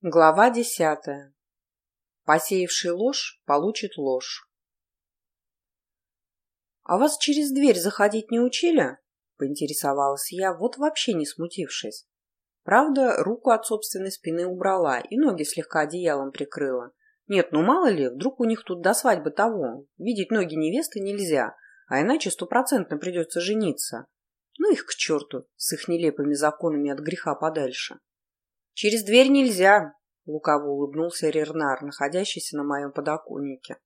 Глава десятая. Посеявший ложь получит ложь. «А вас через дверь заходить не учили?» — поинтересовалась я, вот вообще не смутившись. Правда, руку от собственной спины убрала и ноги слегка одеялом прикрыла. Нет, ну мало ли, вдруг у них тут до свадьбы того. Видеть ноги невесты нельзя, а иначе стопроцентно придется жениться. Ну их к черту, с их нелепыми законами от греха подальше. «Через дверь нельзя», — лукаво улыбнулся Рернар, находящийся на моем подоконнике.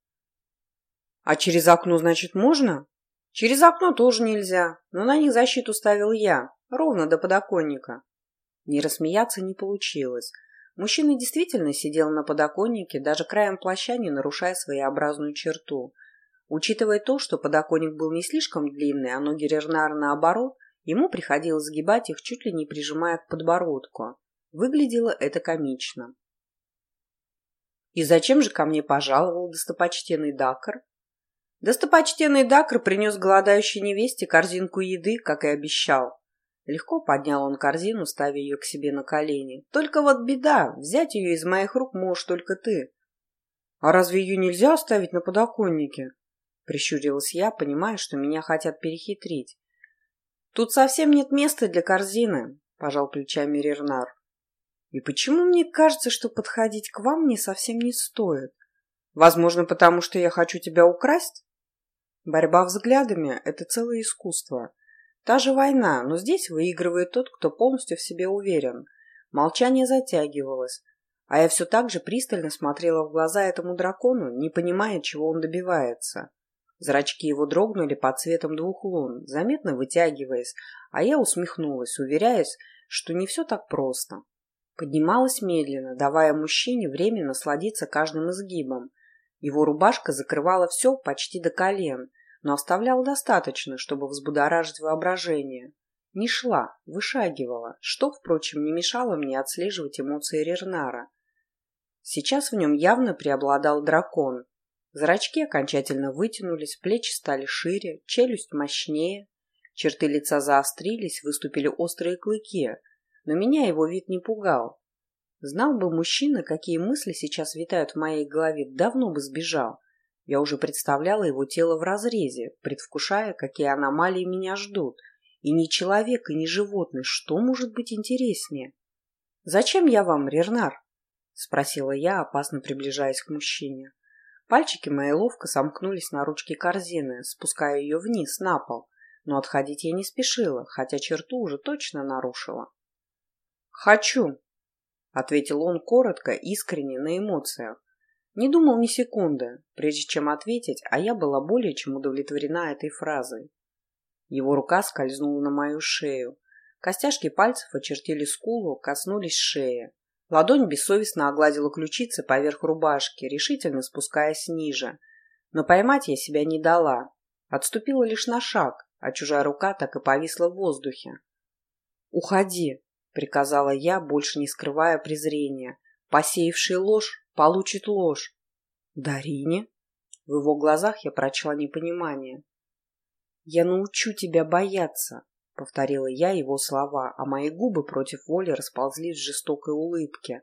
«А через окно, значит, можно?» «Через окно тоже нельзя, но на них защиту ставил я, ровно до подоконника». Не рассмеяться не получилось. Мужчина действительно сидел на подоконнике, даже краем плаща не нарушая своеобразную черту. Учитывая то, что подоконник был не слишком длинный, а ноги Рернара наоборот, ему приходилось сгибать их, чуть ли не прижимая к подбородку. Выглядело это комично. И зачем же ко мне пожаловал достопочтенный Дакар? Достопочтенный Дакар принес голодающей невесте корзинку еды, как и обещал. Легко поднял он корзину, ставя ее к себе на колени. Только вот беда, взять ее из моих рук можешь только ты. А разве ее нельзя оставить на подоконнике? Прищурилась я, понимая, что меня хотят перехитрить. Тут совсем нет места для корзины, пожал плечами Рернар. И почему мне кажется, что подходить к вам мне совсем не стоит? Возможно, потому что я хочу тебя украсть? Борьба взглядами – это целое искусство. Та же война, но здесь выигрывает тот, кто полностью в себе уверен. Молчание затягивалось, а я все так же пристально смотрела в глаза этому дракону, не понимая, чего он добивается. Зрачки его дрогнули под цветом двух лун, заметно вытягиваясь, а я усмехнулась, уверяясь, что не все так просто. Поднималась медленно, давая мужчине время насладиться каждым изгибом. Его рубашка закрывала все почти до колен, но оставляла достаточно, чтобы взбудоражить воображение. Не шла, вышагивала, что, впрочем, не мешало мне отслеживать эмоции Рернара. Сейчас в нем явно преобладал дракон. Зрачки окончательно вытянулись, плечи стали шире, челюсть мощнее, черты лица заострились, выступили острые клыки – но меня его вид не пугал. Знал бы мужчина, какие мысли сейчас витают в моей голове, давно бы сбежал. Я уже представляла его тело в разрезе, предвкушая, какие аномалии меня ждут. И ни человек, и ни животное, что может быть интереснее? «Зачем я вам, Рернар?» — спросила я, опасно приближаясь к мужчине. Пальчики мои ловко сомкнулись на ручке корзины, спуская ее вниз, на пол. Но отходить я не спешила, хотя черту уже точно нарушила. «Хочу», — ответил он коротко, искренне, на эмоциях. Не думал ни секунды, прежде чем ответить, а я была более чем удовлетворена этой фразой. Его рука скользнула на мою шею. Костяшки пальцев очертили скулу, коснулись шеи. Ладонь бессовестно огладила ключицы поверх рубашки, решительно спускаясь ниже. Но поймать я себя не дала. Отступила лишь на шаг, а чужая рука так и повисла в воздухе. «Уходи!» — приказала я, больше не скрывая презрения. «Посеявший ложь получит ложь». «Дарине?» В его глазах я прочла непонимание. «Я научу тебя бояться», — повторила я его слова, а мои губы против воли расползлись в жестокой улыбке.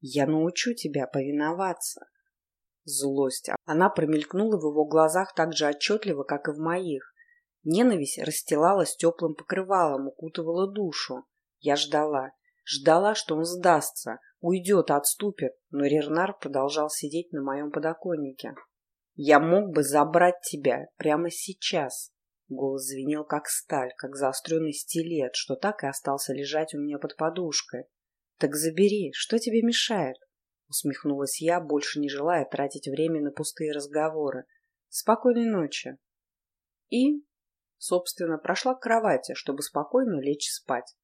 «Я научу тебя повиноваться». Злость. Она промелькнула в его глазах так же отчетливо, как и в моих. Ненависть расстилалась теплым покрывалом, укутывала душу. Я ждала. Ждала, что он сдастся, уйдет, отступит, но Рернар продолжал сидеть на моем подоконнике. «Я мог бы забрать тебя прямо сейчас!» Голос звенел, как сталь, как заостренный стилет, что так и остался лежать у меня под подушкой. «Так забери, что тебе мешает?» Усмехнулась я, больше не желая тратить время на пустые разговоры. «Спокойной ночи!» И, собственно, прошла к кровати, чтобы спокойно лечь спать.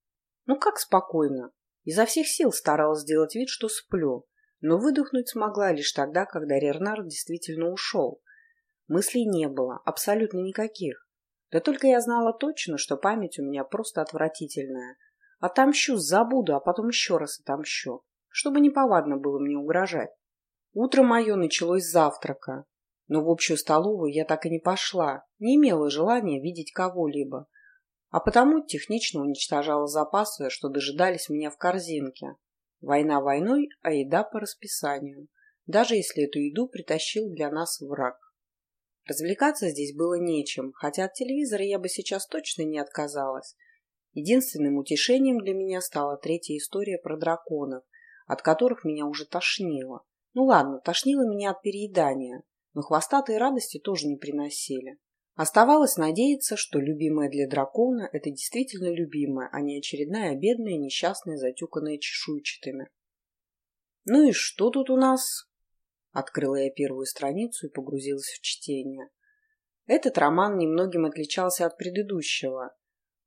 Ну как спокойно? Изо всех сил старалась сделать вид, что сплю, но выдохнуть смогла лишь тогда, когда Рернар действительно ушел. Мыслей не было, абсолютно никаких. Да только я знала точно, что память у меня просто отвратительная. Отомщу, забуду, а потом еще раз отомщу, чтобы неповадно было мне угрожать. Утро мое началось с завтрака, но в общую столовую я так и не пошла, не имела желания видеть кого-либо а потому технично уничтожала запасы, что дожидались меня в корзинке. Война войной, а еда по расписанию, даже если эту еду притащил для нас враг. Развлекаться здесь было нечем, хотя от телевизора я бы сейчас точно не отказалась. Единственным утешением для меня стала третья история про драконов, от которых меня уже тошнило. Ну ладно, тошнило меня от переедания, но хвостатые радости тоже не приносили. Оставалось надеяться, что любимая для дракона – это действительно любимая, а не очередная бедная, несчастная, затюканная чешуйчатыми. «Ну и что тут у нас?» Открыла я первую страницу и погрузилась в чтение. Этот роман немногим отличался от предыдущего,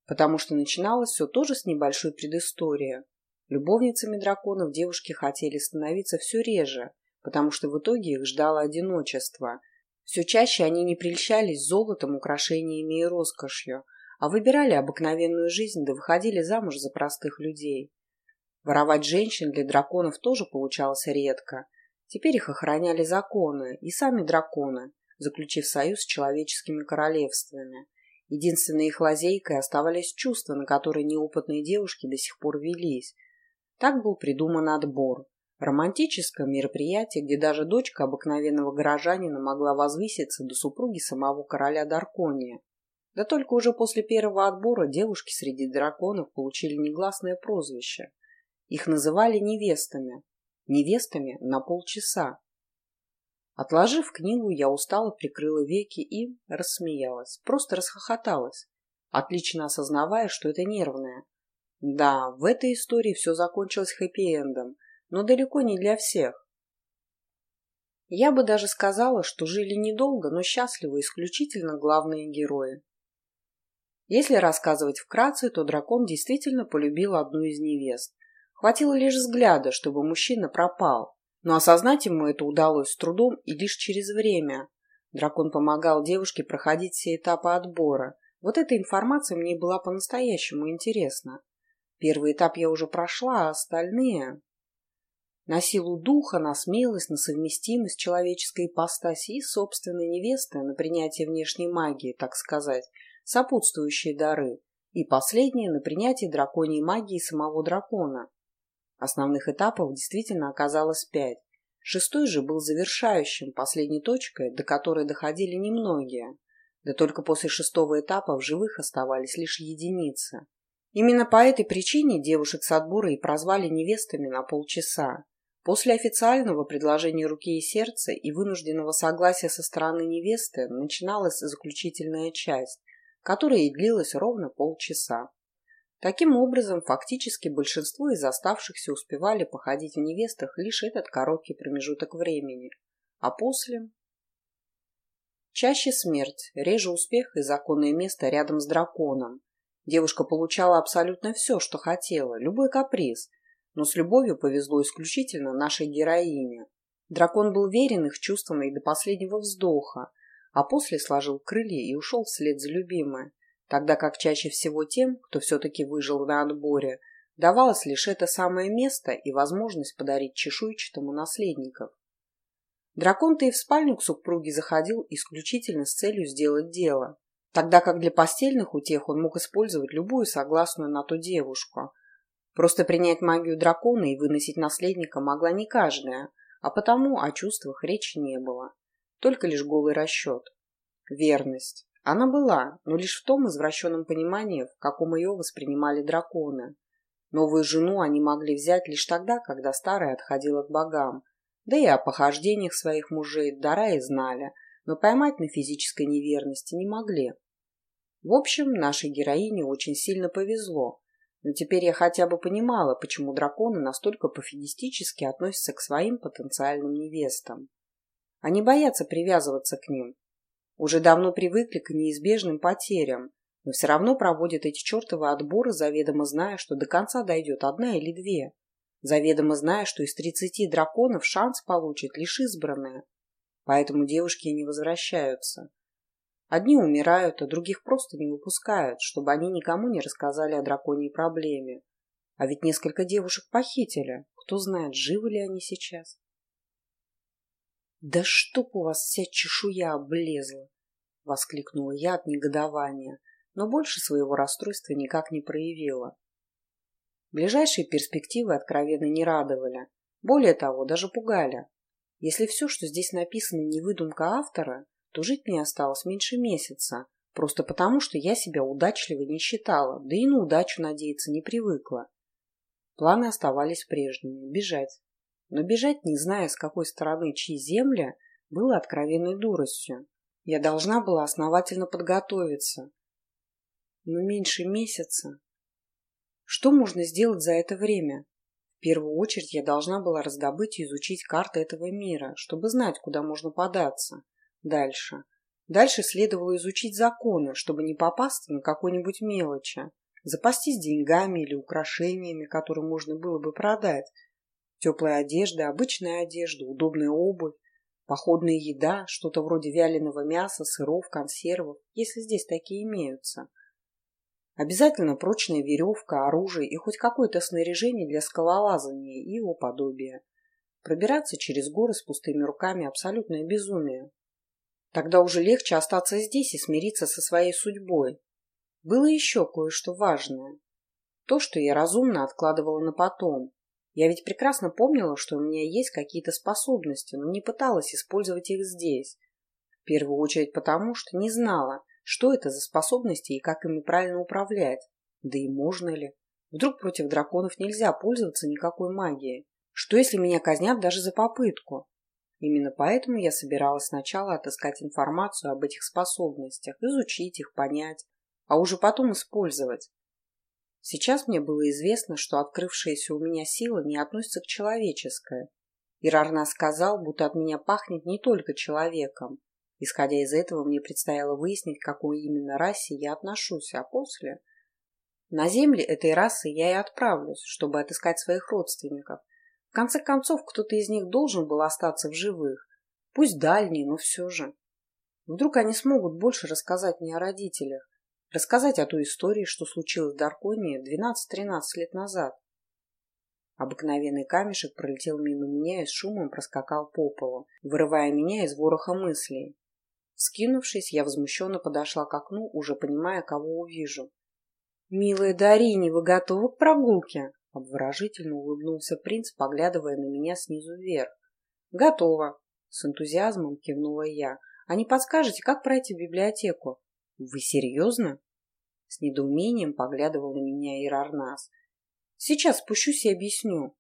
потому что начиналось все тоже с небольшой предыстории. Любовницами драконов девушки хотели становиться все реже, потому что в итоге их ждало одиночество. Все чаще они не прельщались золотом, украшениями и роскошью, а выбирали обыкновенную жизнь да выходили замуж за простых людей. Воровать женщин для драконов тоже получалось редко – Теперь их охраняли законы и сами драконы, заключив союз с человеческими королевствами. Единственной их лазейкой оставались чувства, на которые неопытные девушки до сих пор велись. Так был придуман отбор. Романтическое мероприятие, где даже дочка обыкновенного горожанина могла возвыситься до супруги самого короля Даркония. Да только уже после первого отбора девушки среди драконов получили негласное прозвище. Их называли невестами, невестами на полчаса. Отложив книгу, я устало прикрыла веки и рассмеялась. Просто расхохоталась, отлично осознавая, что это нервное. Да, в этой истории все закончилось хэппи-эндом, но далеко не для всех. Я бы даже сказала, что жили недолго, но счастливы исключительно главные герои. Если рассказывать вкратце, то дракон действительно полюбил одну из невест. Хватило лишь взгляда, чтобы мужчина пропал. Но осознать ему это удалось с трудом и лишь через время. Дракон помогал девушке проходить все этапы отбора. Вот эта информация мне была по-настоящему интересна. Первый этап я уже прошла, а остальные... На силу духа, на смелость, на совместимость человеческой ипостаси и собственной невесты, на принятие внешней магии, так сказать, сопутствующие дары, и последнее на принятие драконьей магии самого дракона. Основных этапов действительно оказалось пять. Шестой же был завершающим, последней точкой, до которой доходили немногие. Да только после шестого этапа в живых оставались лишь единицы. Именно по этой причине девушек с отбора и прозвали невестами на полчаса. После официального предложения руки и сердца и вынужденного согласия со стороны невесты начиналась заключительная часть, которая и длилась ровно полчаса. Таким образом, фактически большинство из оставшихся успевали походить в невестах лишь этот короткий промежуток времени, а после... Чаще смерть, реже успех и законное место рядом с драконом. Девушка получала абсолютно все, что хотела, любой каприз, но с любовью повезло исключительно нашей героине. Дракон был верен их чувствам и до последнего вздоха, а после сложил крылья и ушел вслед за любимой тогда как чаще всего тем, кто все-таки выжил на отборе, давалось лишь это самое место и возможность подарить чешуйчатому наследников. Дракон-то и в спальню к супруге заходил исключительно с целью сделать дело, тогда как для постельных утех он мог использовать любую согласную на ту девушку. Просто принять магию дракона и выносить наследника могла не каждая, а потому о чувствах речи не было. Только лишь голый расчет. Верность. Она была, но лишь в том извращенном понимании, в каком ее воспринимали драконы. Новую жену они могли взять лишь тогда, когда старая отходила к богам. Да и о похождениях своих мужей Дараи знали, но поймать на физической неверности не могли. В общем, нашей героине очень сильно повезло. Но теперь я хотя бы понимала, почему драконы настолько пофигистически относятся к своим потенциальным невестам. Они боятся привязываться к ним, уже давно привыкли к неизбежным потерям, но все равно проводят эти чертовы отборы, заведомо зная, что до конца дойдет одна или две. Заведомо зная, что из тридцати драконов шанс получит лишь избранная. Поэтому девушки не возвращаются. Одни умирают, а других просто не выпускают, чтобы они никому не рассказали о драконьей проблеме. А ведь несколько девушек похитили. Кто знает, живы ли они сейчас. «Да чтоб у вас вся чешуя облезла!» — воскликнула я от негодования, но больше своего расстройства никак не проявила. Ближайшие перспективы откровенно не радовали. Более того, даже пугали. Если все, что здесь написано, не выдумка автора, то жить мне осталось меньше месяца, просто потому, что я себя удачливой не считала, да и на удачу надеяться не привыкла. Планы оставались прежними – бежать. Но бежать, не зная, с какой стороны чьи земли, было откровенной дуростью. Я должна была основательно подготовиться. Но меньше месяца. Что можно сделать за это время? В первую очередь я должна была раздобыть и изучить карты этого мира, чтобы знать, куда можно податься. Дальше. Дальше следовало изучить законы, чтобы не попасться на какой-нибудь мелочи. Запастись деньгами или украшениями, которые можно было бы продать. Теплая одежда, обычная одежда, удобная обувь, походная еда, что-то вроде вяленого мяса, сыров, консервов, если здесь такие имеются. Обязательно прочная веревка, оружие и хоть какое-то снаряжение для скалолазания и его подобия. Пробираться через горы с пустыми руками – абсолютное безумие. Тогда уже легче остаться здесь и смириться со своей судьбой. Было еще кое-что важное. То, что я разумно откладывала на потом. Я ведь прекрасно помнила, что у меня есть какие-то способности, но не пыталась использовать их здесь. В первую очередь потому, что не знала, что это за способности и как ими правильно управлять? Да и можно ли? Вдруг против драконов нельзя пользоваться никакой магией? Что если меня казнят даже за попытку? Именно поэтому я собиралась сначала отыскать информацию об этих способностях, изучить их, понять, а уже потом использовать. Сейчас мне было известно, что открывшаяся у меня сила не относится к человеческой. Ирарна сказал, будто от меня пахнет не только человеком, Исходя из этого, мне предстояло выяснить, к какой именно расе я отношусь, а после... На земле этой расы я и отправлюсь, чтобы отыскать своих родственников. В конце концов, кто-то из них должен был остаться в живых. Пусть дальний, но все же. Вдруг они смогут больше рассказать мне о родителях, рассказать о той истории, что случилось в Дарконии 12-13 лет назад. Обыкновенный камешек пролетел мимо меня и с шумом проскакал по полу, вырывая меня из вороха мыслей. Скинувшись, я возмущенно подошла к окну, уже понимая, кого увижу. «Милая Дарини, вы готовы к прогулке?» Обворожительно улыбнулся принц, поглядывая на меня снизу вверх. «Готово!» — с энтузиазмом кивнула я. «А не подскажете, как пройти в библиотеку?» «Вы серьезно?» С недоумением поглядывал на меня Ирарнас. «Сейчас спущусь и объясню».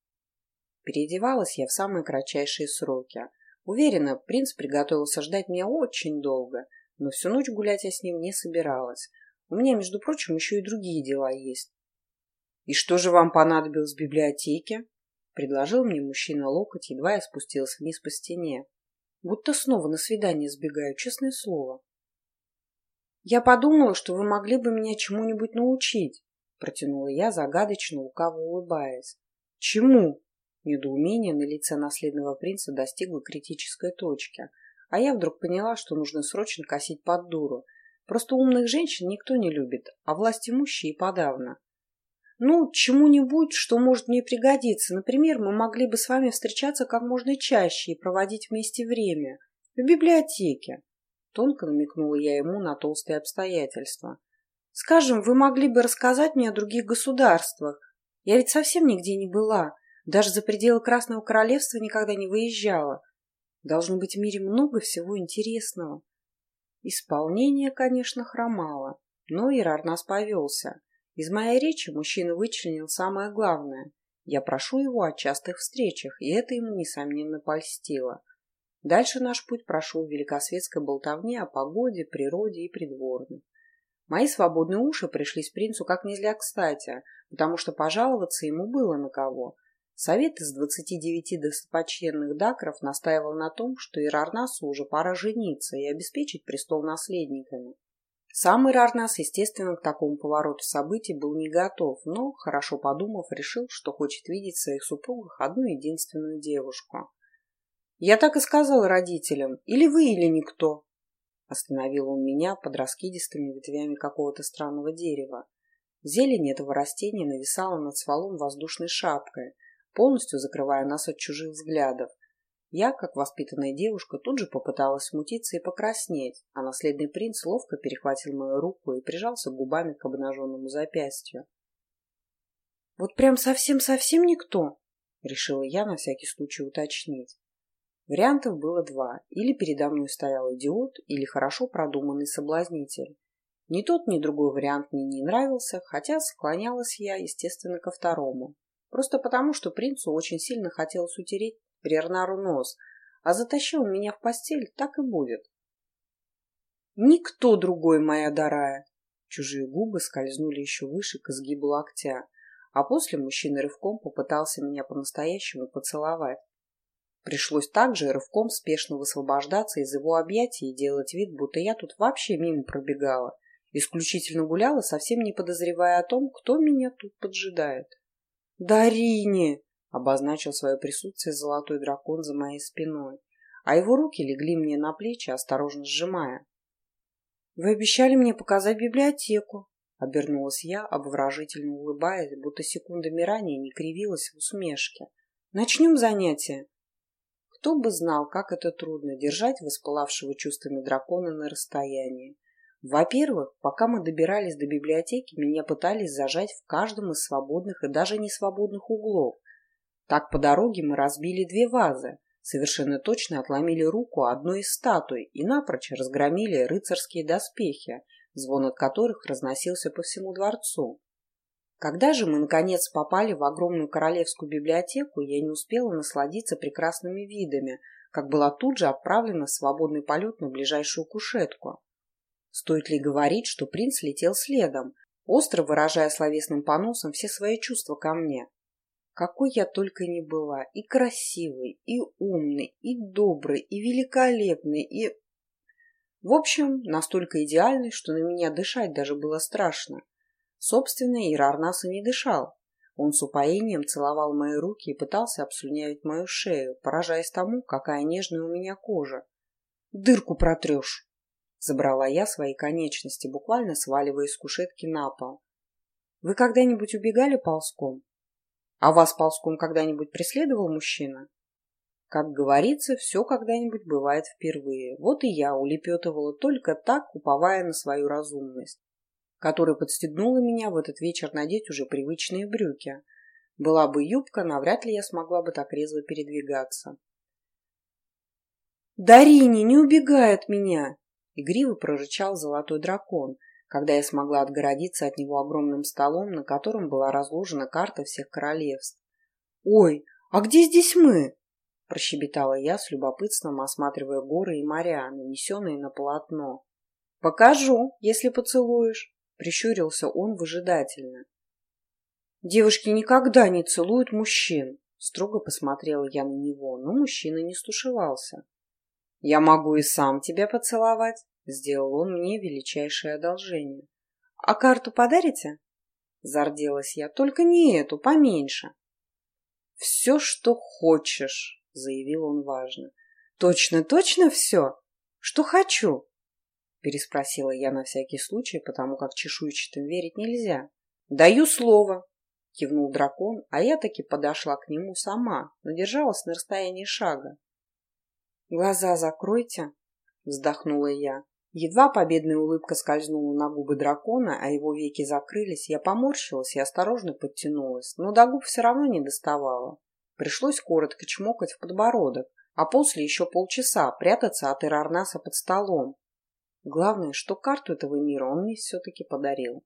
Переодевалась я в самые кратчайшие сроки. Уверена, принц приготовился ждать меня очень долго, но всю ночь гулять я с ним не собиралась. У меня, между прочим, еще и другие дела есть. «И что же вам понадобилось в библиотеке?» — предложил мне мужчина локоть, едва я спустился вниз по стене. Будто снова на свидание сбегаю, честное слово. «Я подумала, что вы могли бы меня чему-нибудь научить», — протянула я, загадочно лукаво улыбаясь. «Чему?» Недоумение на лице наследного принца достигло критической точки, а я вдруг поняла, что нужно срочно косить под дуру. Просто умных женщин никто не любит, а власть имущие подавно. Ну, чему-нибудь, что может мне пригодиться. Например, мы могли бы с вами встречаться как можно чаще и проводить вместе время. В библиотеке. Тонко намекнула я ему на толстые обстоятельства. Скажем, вы могли бы рассказать мне о других государствах. Я ведь совсем нигде не была. Даже за пределы Красного Королевства никогда не выезжала. Должно быть в мире много всего интересного. Исполнение, конечно, хромало, но Ирар нас повелся. Из моей речи мужчина вычленил самое главное. Я прошу его о частых встречах, и это ему, несомненно, польстило. Дальше наш путь прошел в великосветской болтовне о погоде, природе и придворных. Мои свободные уши пришлись принцу как нельзя кстати, потому что пожаловаться ему было на кого – Совет из двадцати девяти достопочтенных дакров настаивал на том, что Ирарнасу уже пора жениться и обеспечить престол наследниками. Сам Ирарнас, естественно, к такому повороту событий был не готов, но, хорошо подумав, решил, что хочет видеть в своих супругах одну единственную девушку. «Я так и сказал родителям. Или вы, или никто!» Остановил он меня под раскидистыми ветвями какого-то странного дерева. Зелень этого растения нависала над стволом воздушной шапкой – полностью закрывая нас от чужих взглядов. Я, как воспитанная девушка, тут же попыталась смутиться и покраснеть, а наследный принц ловко перехватил мою руку и прижался губами к обнаженному запястью. Вот прям совсем-совсем никто? Решила я на всякий случай уточнить. Вариантов было два. Или передо мной стоял идиот, или хорошо продуманный соблазнитель. Ни тот, ни другой вариант мне не нравился, хотя склонялась я, естественно, ко второму. Просто потому, что принцу очень сильно хотелось утереть Бернару нос, а затащил меня в постель, так и будет. Никто другой, моя дарая. Чужие губы скользнули еще выше к изгибу локтя, а после мужчина рывком попытался меня по-настоящему поцеловать. Пришлось также рывком спешно высвобождаться из его объятий и делать вид, будто я тут вообще мимо пробегала, исключительно гуляла, совсем не подозревая о том, кто меня тут поджидает. «Дарине!» — обозначил свое присутствие золотой дракон за моей спиной, а его руки легли мне на плечи, осторожно сжимая. «Вы обещали мне показать библиотеку», — обернулась я, обворожительно улыбаясь, будто секундами ранее не кривилась в усмешке. «Начнем занятие». Кто бы знал, как это трудно держать воспылавшего чувствами дракона на расстоянии. Во-первых, пока мы добирались до библиотеки, меня пытались зажать в каждом из свободных и даже несвободных углов. Так по дороге мы разбили две вазы, совершенно точно отломили руку одной из статуй и напрочь разгромили рыцарские доспехи, звон от которых разносился по всему дворцу. Когда же мы, наконец, попали в огромную королевскую библиотеку, я не успела насладиться прекрасными видами, как была тут же отправлена в свободный полет на ближайшую кушетку. Стоит ли говорить, что принц летел следом, остро выражая словесным поносом все свои чувства ко мне. Какой я только не была, и красивый, и умный, и добрый, и великолепный, и... В общем, настолько идеальный, что на меня дышать даже было страшно. Собственно, Ирарнаса не дышал. Он с упоением целовал мои руки и пытался обслюнявить мою шею, поражаясь тому, какая нежная у меня кожа. «Дырку протрешь!» Забрала я свои конечности, буквально сваливая из кушетки на пол. «Вы когда-нибудь убегали ползком? А вас ползком когда-нибудь преследовал мужчина?» Как говорится, все когда-нибудь бывает впервые. Вот и я улепетывала только так, уповая на свою разумность которая подстегнула меня в этот вечер надеть уже привычные брюки. Была бы юбка, навряд ли я смогла бы так резво передвигаться. «Дарини, не убегай от меня!» Игриво прорычал золотой дракон, когда я смогла отгородиться от него огромным столом, на котором была разложена карта всех королевств. «Ой, а где здесь мы?» – прощебетала я с любопытством, осматривая горы и моря, нанесенные на полотно. «Покажу, если поцелуешь», Прищурился он выжидательно. «Девушки никогда не целуют мужчин», — строго посмотрела я на него, но мужчина не стушевался. «Я могу и сам тебя поцеловать», — сделал он мне величайшее одолжение. «А карту подарите?» — зарделась я. «Только не эту, поменьше». «Все, что хочешь», — заявил он важно. «Точно, точно все? Что хочу?» Переспросила я на всякий случай, потому как чешуйчатым верить нельзя. «Даю слово!» — кивнул дракон, а я таки подошла к нему сама, но держалась на расстоянии шага. «Глаза закройте!» — вздохнула я. Едва победная улыбка скользнула на губы дракона, а его веки закрылись, я поморщилась и осторожно подтянулась, но до губ все равно не доставала. Пришлось коротко чмокать в подбородок, а после еще полчаса прятаться от Ирарнаса под столом, Главное, что карту этого мира он мне все-таки подарил.